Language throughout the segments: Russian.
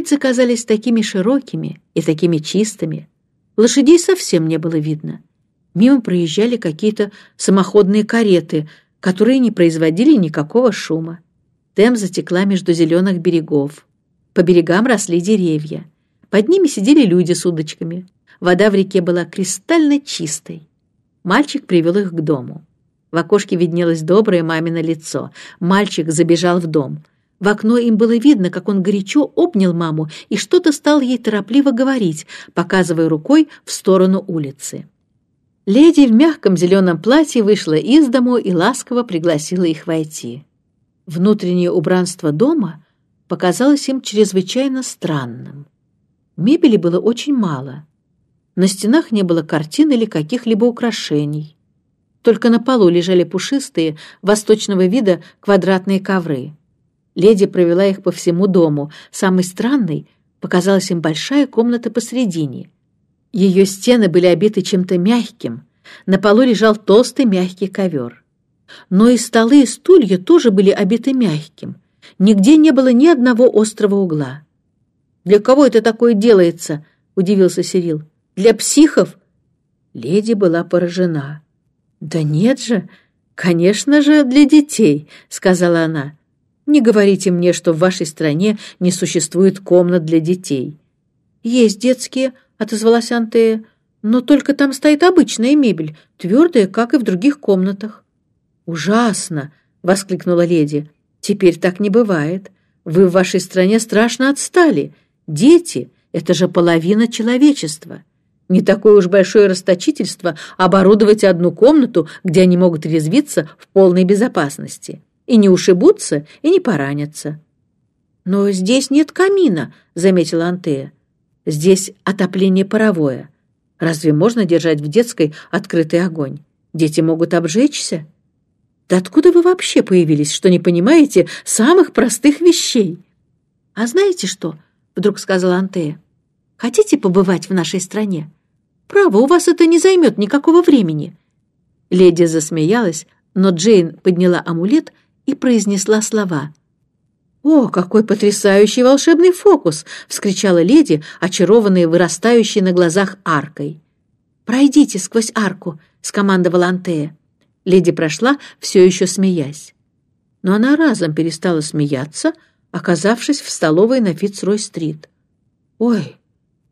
Улицы казались такими широкими и такими чистыми. Лошадей совсем не было видно. Мимо проезжали какие-то самоходные кареты, которые не производили никакого шума. Темза текла между зеленых берегов. По берегам росли деревья. Под ними сидели люди с удочками. Вода в реке была кристально чистой. Мальчик привел их к дому. В окошке виднелось доброе мамино лицо. Мальчик забежал в дом. В окно им было видно, как он горячо обнял маму и что-то стал ей торопливо говорить, показывая рукой в сторону улицы. Леди в мягком зеленом платье вышла из дому и ласково пригласила их войти. Внутреннее убранство дома показалось им чрезвычайно странным. Мебели было очень мало. На стенах не было картин или каких-либо украшений. Только на полу лежали пушистые, восточного вида квадратные ковры. Леди провела их по всему дому. Самой странной показалась им большая комната посредине. Ее стены были обиты чем-то мягким. На полу лежал толстый мягкий ковер. Но и столы, и стулья тоже были обиты мягким. Нигде не было ни одного острого угла. «Для кого это такое делается?» — удивился Сирил. «Для психов?» Леди была поражена. «Да нет же, конечно же, для детей», — сказала она. Не говорите мне, что в вашей стране не существует комнат для детей. Есть детские, отозвалась Антея, но только там стоит обычная мебель, твердая, как и в других комнатах. Ужасно, воскликнула леди. Теперь так не бывает. Вы в вашей стране страшно отстали. Дети — это же половина человечества. Не такое уж большое расточительство оборудовать одну комнату, где они могут резвиться в полной безопасности и не ушибутся, и не поранятся. «Но здесь нет камина», — заметила Антея. «Здесь отопление паровое. Разве можно держать в детской открытый огонь? Дети могут обжечься». «Да откуда вы вообще появились, что не понимаете самых простых вещей?» «А знаете что?» — вдруг сказала Антея. «Хотите побывать в нашей стране? Право, у вас это не займет никакого времени». Леди засмеялась, но Джейн подняла амулет и произнесла слова. «О, какой потрясающий волшебный фокус!» — вскричала леди, очарованная вырастающей на глазах аркой. «Пройдите сквозь арку», — скомандовала Антея. Леди прошла, все еще смеясь. Но она разом перестала смеяться, оказавшись в столовой на Фицрой-стрит. «Ой,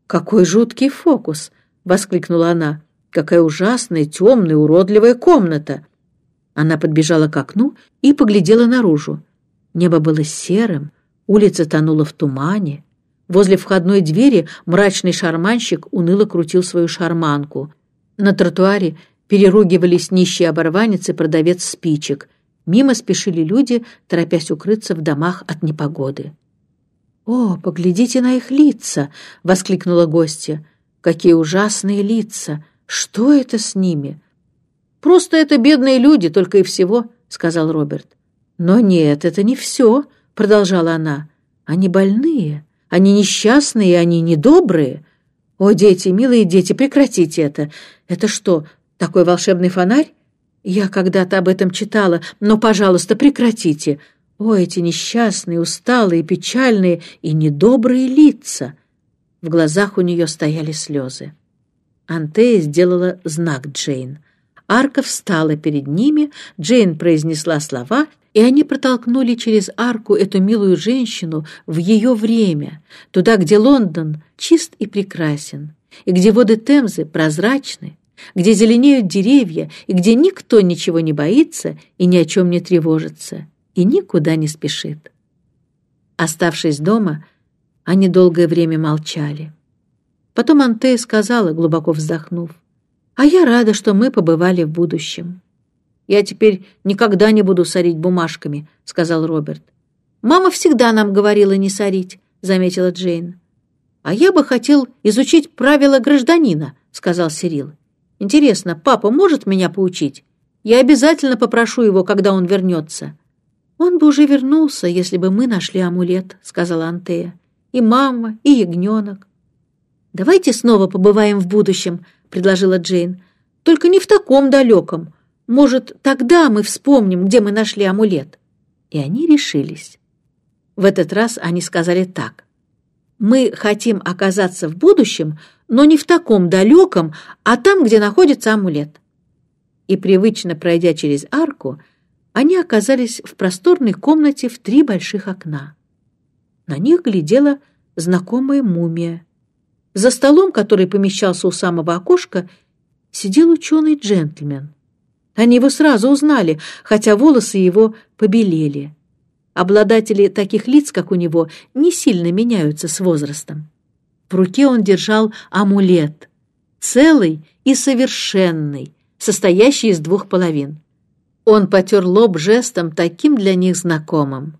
какой жуткий фокус!» — воскликнула она. «Какая ужасная, темная, уродливая комната!» Она подбежала к окну и поглядела наружу. Небо было серым, улица тонула в тумане. Возле входной двери мрачный шарманщик уныло крутил свою шарманку. На тротуаре переругивались нищий оборванец и продавец спичек. Мимо спешили люди, торопясь укрыться в домах от непогоды. «О, поглядите на их лица!» — воскликнула гостья. «Какие ужасные лица! Что это с ними?» «Просто это бедные люди, только и всего», — сказал Роберт. «Но нет, это не все», — продолжала она. «Они больные, они несчастные, они недобрые. О, дети, милые дети, прекратите это. Это что, такой волшебный фонарь? Я когда-то об этом читала, но, пожалуйста, прекратите. О, эти несчастные, усталые, печальные и недобрые лица!» В глазах у нее стояли слезы. Антея сделала знак Джейн — Арка встала перед ними, Джейн произнесла слова, и они протолкнули через арку эту милую женщину в ее время, туда, где Лондон чист и прекрасен, и где воды Темзы прозрачны, где зеленеют деревья, и где никто ничего не боится и ни о чем не тревожится, и никуда не спешит. Оставшись дома, они долгое время молчали. Потом Антея сказала, глубоко вздохнув, а я рада, что мы побывали в будущем. «Я теперь никогда не буду сорить бумажками», — сказал Роберт. «Мама всегда нам говорила не сорить», — заметила Джейн. «А я бы хотел изучить правила гражданина», — сказал Сирил. «Интересно, папа может меня поучить? Я обязательно попрошу его, когда он вернется». «Он бы уже вернулся, если бы мы нашли амулет», — сказала Антея. «И мама, и ягненок». «Давайте снова побываем в будущем», — предложила Джейн. «Только не в таком далеком. Может, тогда мы вспомним, где мы нашли амулет». И они решились. В этот раз они сказали так. Мы хотим оказаться в будущем, но не в таком далеком, а там, где находится амулет. И привычно пройдя через арку, они оказались в просторной комнате в три больших окна. На них глядела знакомая мумия. За столом, который помещался у самого окошка, сидел ученый-джентльмен. Они его сразу узнали, хотя волосы его побелели. Обладатели таких лиц, как у него, не сильно меняются с возрастом. В руке он держал амулет, целый и совершенный, состоящий из двух половин. Он потер лоб жестом, таким для них знакомым.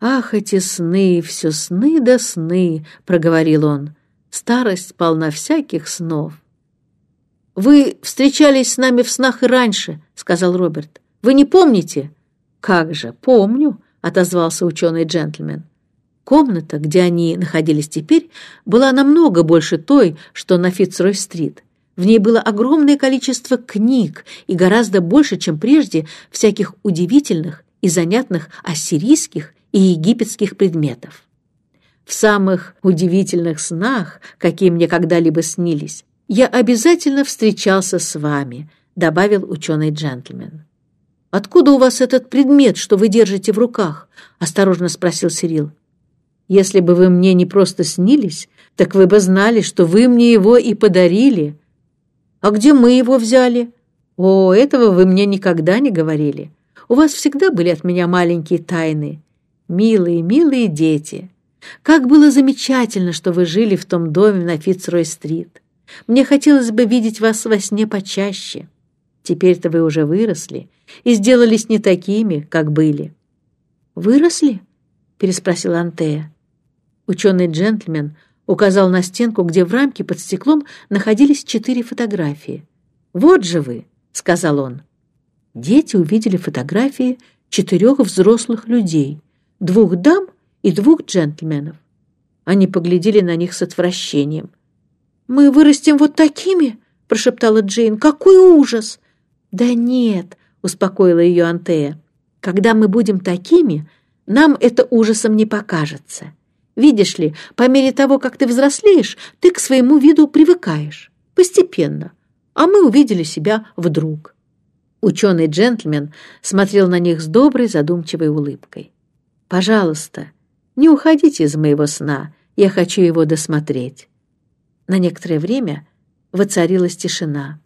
«Ах, эти сны, все сны да сны!» — проговорил он. «Старость полна всяких снов». «Вы встречались с нами в снах и раньше», — сказал Роберт. «Вы не помните?» «Как же, помню», — отозвался ученый-джентльмен. Комната, где они находились теперь, была намного больше той, что на Фицрой-стрит. В ней было огромное количество книг и гораздо больше, чем прежде, всяких удивительных и занятных ассирийских и египетских предметов. В самых удивительных снах, какие мне когда-либо снились, я обязательно встречался с вами, добавил ученый-джентльмен. «Откуда у вас этот предмет, что вы держите в руках?» — осторожно спросил Сирил. «Если бы вы мне не просто снились, так вы бы знали, что вы мне его и подарили». «А где мы его взяли?» «О, этого вы мне никогда не говорили. У вас всегда были от меня маленькие тайны. Милые, милые дети. Как было замечательно, что вы жили в том доме на Фицрой-стрит. Мне хотелось бы видеть вас во сне почаще». Теперь-то вы уже выросли и сделались не такими, как были». «Выросли?» — переспросил Антея. Ученый-джентльмен указал на стенку, где в рамке под стеклом находились четыре фотографии. «Вот же вы!» — сказал он. Дети увидели фотографии четырех взрослых людей, двух дам и двух джентльменов. Они поглядели на них с отвращением. «Мы вырастем вот такими?» — прошептала Джейн. «Какой ужас! «Да нет», — успокоила ее Антея, — «когда мы будем такими, нам это ужасом не покажется. Видишь ли, по мере того, как ты взрослеешь, ты к своему виду привыкаешь. Постепенно. А мы увидели себя вдруг». Ученый-джентльмен смотрел на них с доброй задумчивой улыбкой. «Пожалуйста, не уходите из моего сна, я хочу его досмотреть». На некоторое время воцарилась тишина.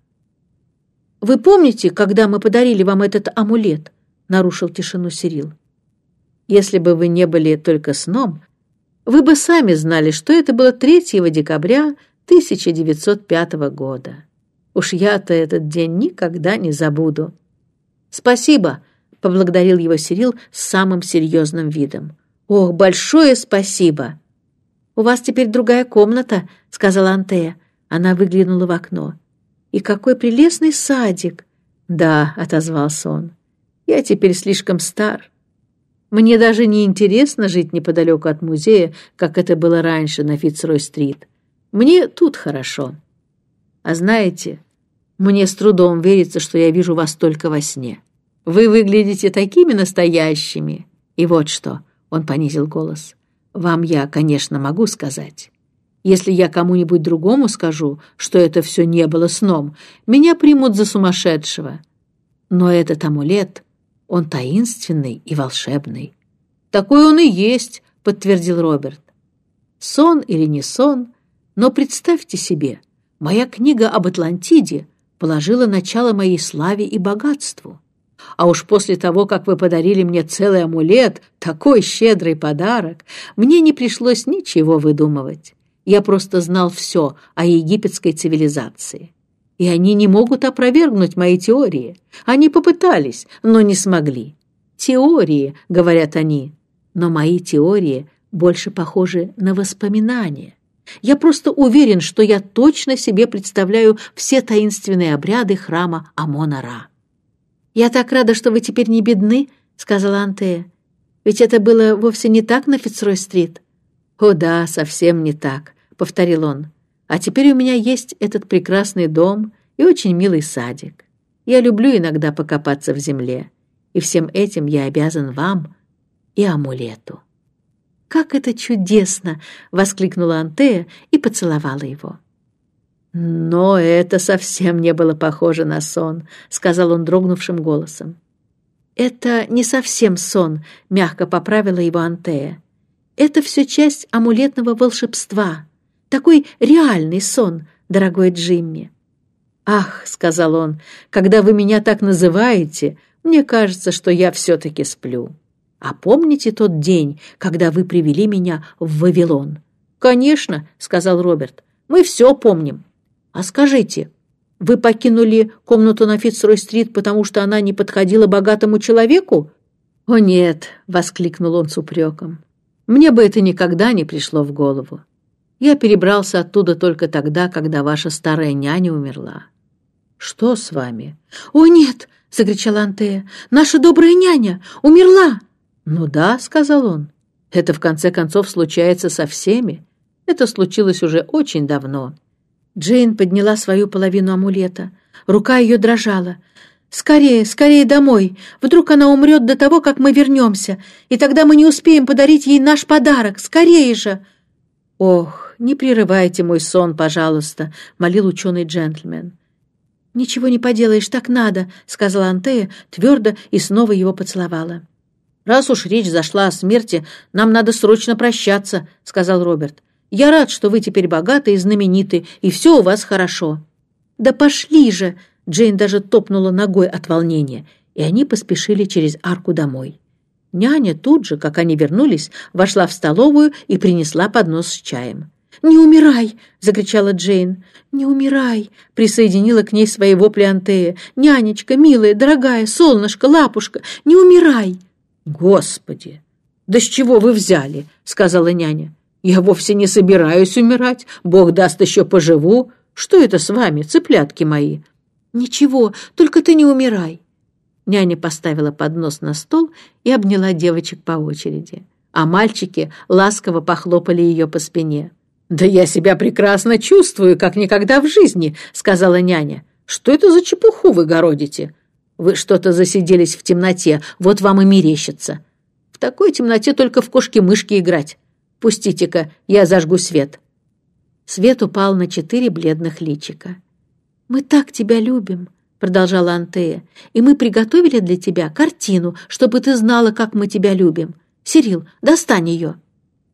«Вы помните, когда мы подарили вам этот амулет?» — нарушил тишину Сирил. «Если бы вы не были только сном, вы бы сами знали, что это было 3 декабря 1905 года. Уж я-то этот день никогда не забуду». «Спасибо», — поблагодарил его Сирил с самым серьезным видом. «Ох, большое спасибо!» «У вас теперь другая комната», — сказала Антея. Она выглянула в окно. И какой прелестный садик!» «Да», — отозвался он, — «я теперь слишком стар. Мне даже не интересно жить неподалеку от музея, как это было раньше на Фицрой-стрит. Мне тут хорошо. А знаете, мне с трудом верится, что я вижу вас только во сне. Вы выглядите такими настоящими. И вот что, — он понизил голос, — вам я, конечно, могу сказать. Если я кому-нибудь другому скажу, что это все не было сном, меня примут за сумасшедшего. Но этот амулет, он таинственный и волшебный. Такой он и есть, подтвердил Роберт. Сон или не сон, но представьте себе, моя книга об Атлантиде положила начало моей славе и богатству. А уж после того, как вы подарили мне целый амулет, такой щедрый подарок, мне не пришлось ничего выдумывать. Я просто знал все о египетской цивилизации. И они не могут опровергнуть мои теории. Они попытались, но не смогли. Теории, говорят они, но мои теории больше похожи на воспоминания. Я просто уверен, что я точно себе представляю все таинственные обряды храма Амона-Ра. «Я так рада, что вы теперь не бедны», — сказала Антея. «Ведь это было вовсе не так на Фицрой-стрит». «О да, совсем не так», — повторил он. «А теперь у меня есть этот прекрасный дом и очень милый садик. Я люблю иногда покопаться в земле, и всем этим я обязан вам и амулету». как это чудесно!» — воскликнула Антея и поцеловала его. «Но это совсем не было похоже на сон», — сказал он дрогнувшим голосом. «Это не совсем сон», — мягко поправила его Антея. «Это все часть амулетного волшебства. Такой реальный сон, дорогой Джимми». «Ах», — сказал он, — «когда вы меня так называете, мне кажется, что я все-таки сплю. А помните тот день, когда вы привели меня в Вавилон?» «Конечно», — сказал Роберт, — «мы все помним». «А скажите, вы покинули комнату на Фицрой-стрит, потому что она не подходила богатому человеку?» «О нет!» — воскликнул он с упреком. «Мне бы это никогда не пришло в голову. Я перебрался оттуда только тогда, когда ваша старая няня умерла». «Что с вами?» «О нет!» — закричала Антея. «Наша добрая няня умерла!» «Ну да», — сказал он. «Это в конце концов случается со всеми. Это случилось уже очень давно. Джейн подняла свою половину амулета. Рука ее дрожала. «Скорее, скорее домой! Вдруг она умрет до того, как мы вернемся, и тогда мы не успеем подарить ей наш подарок! Скорее же!» «Ох, не прерывайте мой сон, пожалуйста!» — молил ученый джентльмен. «Ничего не поделаешь, так надо!» — сказала Антея твердо и снова его поцеловала. «Раз уж речь зашла о смерти, нам надо срочно прощаться», — сказал Роберт. Я рад, что вы теперь богаты и знамениты, и все у вас хорошо». «Да пошли же!» Джейн даже топнула ногой от волнения, и они поспешили через арку домой. Няня тут же, как они вернулись, вошла в столовую и принесла поднос с чаем. «Не умирай!» — закричала Джейн. «Не умирай!» — присоединила к ней свои вопли Антея. «Нянечка, милая, дорогая, солнышко, лапушка, не умирай!» «Господи! Да с чего вы взяли?» — сказала няня. Я вовсе не собираюсь умирать. Бог даст, еще поживу. Что это с вами, цыплятки мои?» «Ничего, только ты не умирай». Няня поставила поднос на стол и обняла девочек по очереди, а мальчики ласково похлопали ее по спине. «Да я себя прекрасно чувствую, как никогда в жизни», — сказала няня. «Что это за чепуху вы городите? Вы что-то засиделись в темноте, вот вам и мерещится. В такой темноте только в кошки-мышки играть. Пустите-ка, я зажгу свет». Свет упал на четыре бледных личика. «Мы так тебя любим», — продолжала Антея, «и мы приготовили для тебя картину, чтобы ты знала, как мы тебя любим. Сирил, достань ее».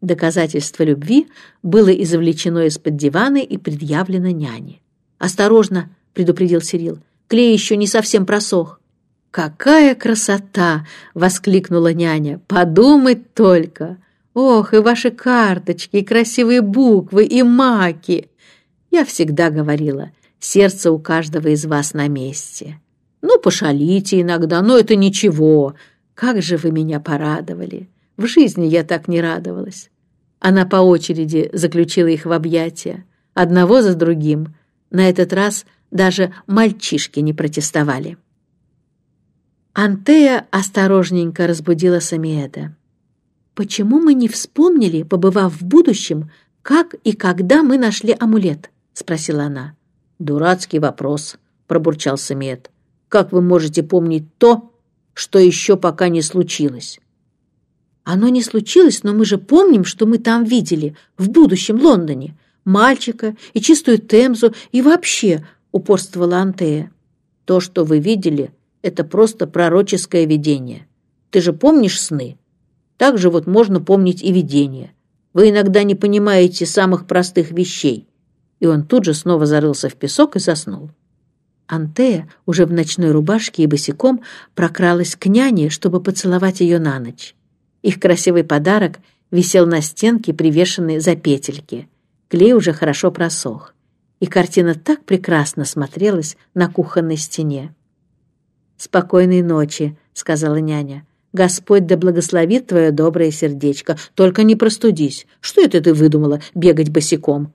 Доказательство любви было извлечено из-под дивана и предъявлено няне. «Осторожно», — предупредил Сирил, — «клей еще не совсем просох». «Какая красота!» — воскликнула няня. «Подумать только! Ох, и ваши карточки, и красивые буквы, и маки. Я всегда говорила, сердце у каждого из вас на месте. Ну, пошалите иногда, но это ничего. Как же вы меня порадовали. В жизни я так не радовалась. Она по очереди заключила их в объятия, одного за другим. На этот раз даже мальчишки не протестовали. Антея осторожненько разбудила Самиэда. «Почему мы не вспомнили, побывав в будущем, как и когда мы нашли амулет?» — спросила она. «Дурацкий вопрос», — пробурчал Самиет. «Как вы можете помнить то, что еще пока не случилось?» «Оно не случилось, но мы же помним, что мы там видели, в будущем Лондоне. Мальчика и чистую Темзу, и вообще», — упорствовала Антея. «То, что вы видели, это просто пророческое видение. Ты же помнишь сны?» Так же вот можно помнить и видение. Вы иногда не понимаете самых простых вещей. И он тут же снова зарылся в песок и заснул. Антея, уже в ночной рубашке и босиком, прокралась к няне, чтобы поцеловать ее на ночь. Их красивый подарок висел на стенке, привешенной за петельки. Клей уже хорошо просох. И картина так прекрасно смотрелась на кухонной стене. «Спокойной ночи», — сказала няня. Господь да благословит твое доброе сердечко. Только не простудись. Что это ты выдумала, бегать босиком?